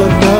music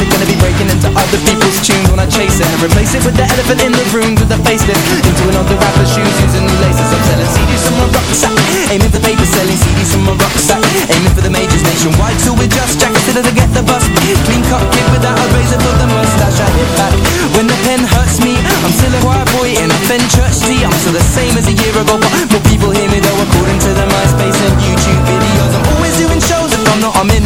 Gonna be breaking into other people's tunes when I chase it. And replace it with the elephant in the room with the facelift. Into another rapper's shoes using new laces. I'm selling CDs from my rucksack. Aiming for paper selling CDs from my rucksack. Aiming for the majors nationwide. So we're just jackets to get the bus. Clean cut kid without a razor for the mustache. I hit back when the pen hurts me. I'm still a quiet boy in a thin church tee. I'm still the same as a year ago, but more people hear me though according to the MySpace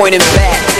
Pointing back.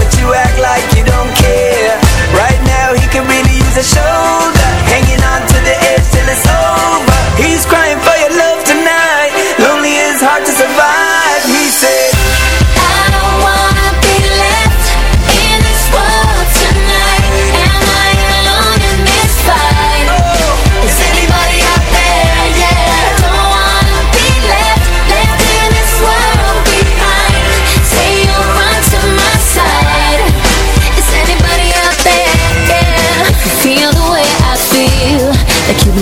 shoulder. Hanging on to the edge till it's over. He's crying for